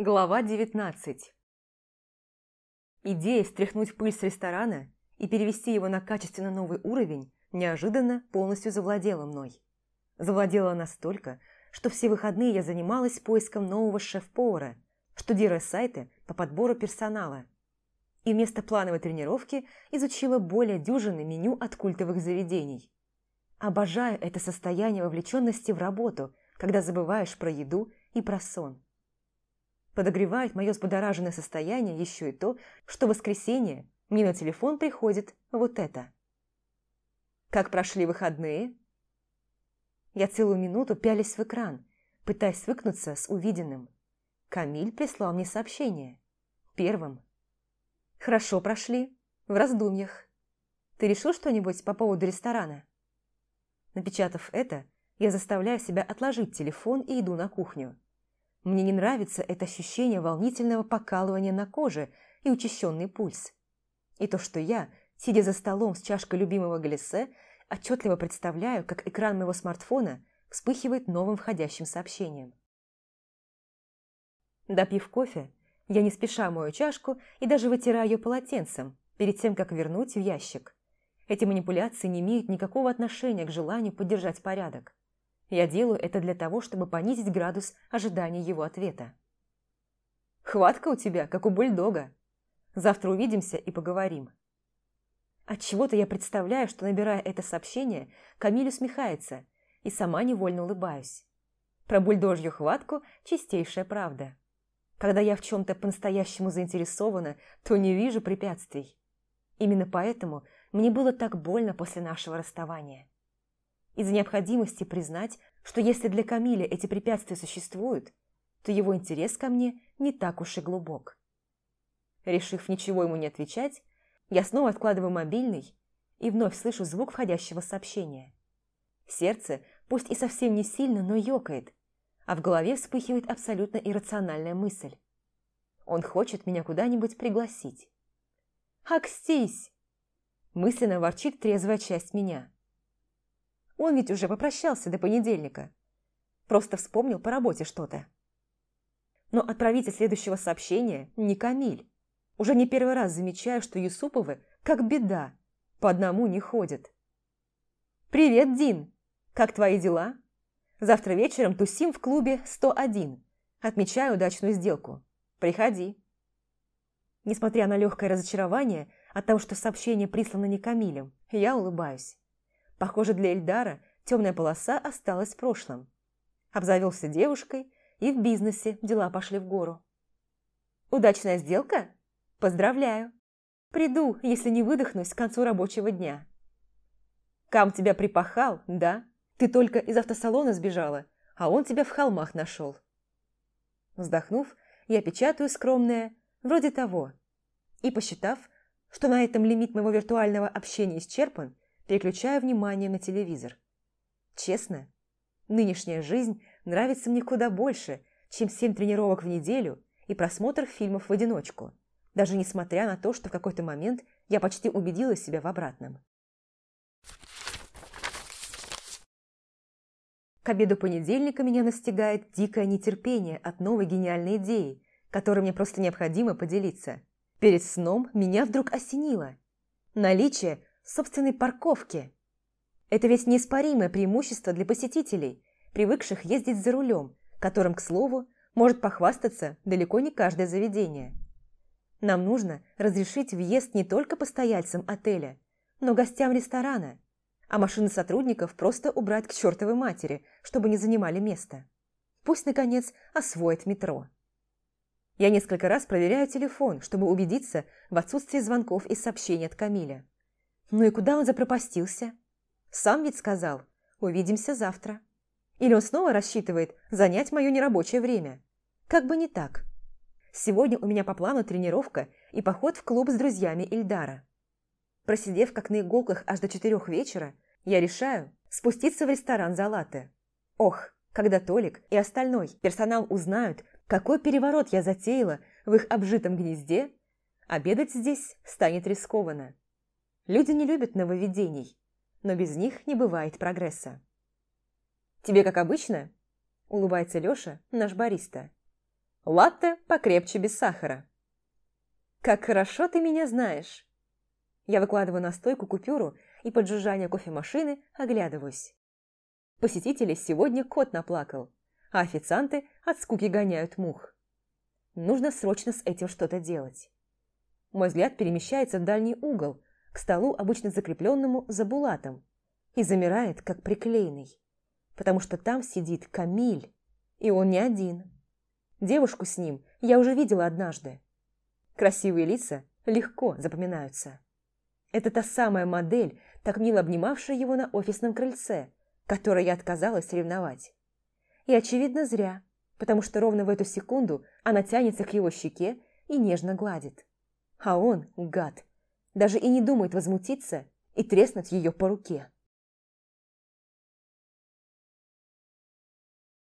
Глава 19 Идея стряхнуть пыль с ресторана и перевести его на качественно новый уровень неожиданно полностью завладела мной. Завладела настолько, что все выходные я занималась поиском нового шеф-повара, штудируя сайты по подбору персонала. И вместо плановой тренировки изучила более дюжины меню от культовых заведений. Обожаю это состояние вовлеченности в работу, когда забываешь про еду и про сон. Подогревает мое взбудораженное состояние еще и то, что в воскресенье мне на телефон приходит вот это. «Как прошли выходные?» Я целую минуту пялись в экран, пытаясь свыкнуться с увиденным. Камиль прислал мне сообщение. Первым. «Хорошо прошли. В раздумьях. Ты решил что-нибудь по поводу ресторана?» Напечатав это, я заставляю себя отложить телефон и иду на кухню. Мне не нравится это ощущение волнительного покалывания на коже и учащенный пульс. И то, что я, сидя за столом с чашкой любимого глиссе, отчетливо представляю, как экран моего смартфона вспыхивает новым входящим сообщением. Допив кофе, я не спеша мою чашку и даже вытираю ее полотенцем, перед тем, как вернуть в ящик. Эти манипуляции не имеют никакого отношения к желанию поддержать порядок. Я делаю это для того, чтобы понизить градус ожидания его ответа. «Хватка у тебя, как у бульдога. Завтра увидимся и поговорим». Отчего-то я представляю, что, набирая это сообщение, Камиль усмехается, и сама невольно улыбаюсь. Про бульдожью хватку – чистейшая правда. Когда я в чем-то по-настоящему заинтересована, то не вижу препятствий. Именно поэтому мне было так больно после нашего расставания из-за необходимости признать, что если для Камиля эти препятствия существуют, то его интерес ко мне не так уж и глубок. Решив ничего ему не отвечать, я снова откладываю мобильный и вновь слышу звук входящего сообщения. Сердце, пусть и совсем не сильно, но ёкает, а в голове вспыхивает абсолютно иррациональная мысль. Он хочет меня куда-нибудь пригласить. «Акстись!» Мысленно ворчит трезвая часть меня. Он ведь уже попрощался до понедельника. Просто вспомнил по работе что-то. Но отправитель следующего сообщения не Камиль. Уже не первый раз замечаю, что Юсуповы, как беда, по одному не ходят. «Привет, Дин! Как твои дела? Завтра вечером тусим в клубе 101. Отмечаю удачную сделку. Приходи». Несмотря на легкое разочарование от того, что сообщение прислано не Камилем, я улыбаюсь. Похоже, для Эльдара темная полоса осталась в прошлом. Обзавелся девушкой, и в бизнесе дела пошли в гору. «Удачная сделка? Поздравляю! Приду, если не выдохнусь к концу рабочего дня». «Кам тебя припахал, да? Ты только из автосалона сбежала, а он тебя в холмах нашел». Вздохнув, я печатаю скромное «вроде того» и, посчитав, что на этом лимит моего виртуального общения исчерпан, переключаю внимание на телевизор. Честно, нынешняя жизнь нравится мне куда больше, чем семь тренировок в неделю и просмотр фильмов в одиночку, даже несмотря на то, что в какой-то момент я почти убедила себя в обратном. К обеду понедельника меня настигает дикое нетерпение от новой гениальной идеи, которой мне просто необходимо поделиться. Перед сном меня вдруг осенило. Наличие собственной парковки. Это ведь неиспоримое преимущество для посетителей, привыкших ездить за рулем, которым, к слову, может похвастаться далеко не каждое заведение. Нам нужно разрешить въезд не только постояльцам отеля, но гостям ресторана, а машины сотрудников просто убрать к чертовой матери, чтобы не занимали место. Пусть, наконец, освоит метро. Я несколько раз проверяю телефон, чтобы убедиться в отсутствии звонков и сообщений от Камиля. Ну и куда он запропастился? Сам ведь сказал, увидимся завтра. Или он снова рассчитывает занять мое нерабочее время? Как бы не так. Сегодня у меня по плану тренировка и поход в клуб с друзьями Ильдара. Просидев как на иголках аж до четырех вечера, я решаю спуститься в ресторан за латте. Ох, когда Толик и остальной персонал узнают, какой переворот я затеяла в их обжитом гнезде, обедать здесь станет рискованно. Люди не любят нововведений, но без них не бывает прогресса. «Тебе как обычно?» – улыбается Лёша, наш бариста. Латте покрепче без сахара. Как хорошо ты меня знаешь. Я выкладываю на стойку купюру и под жужжание кофемашины оглядываюсь. Посетителей сегодня кот наплакал, а официанты от скуки гоняют мух. Нужно срочно с этим что-то делать. Мой взгляд перемещается в дальний угол, к столу, обычно закрепленному за булатом, и замирает, как приклеенный, потому что там сидит Камиль, и он не один. Девушку с ним я уже видела однажды. Красивые лица легко запоминаются. Это та самая модель, так мило обнимавшая его на офисном крыльце, которой я отказалась ревновать. И, очевидно, зря, потому что ровно в эту секунду она тянется к его щеке и нежно гладит. А он, гад, даже и не думает возмутиться и треснуть ее по руке.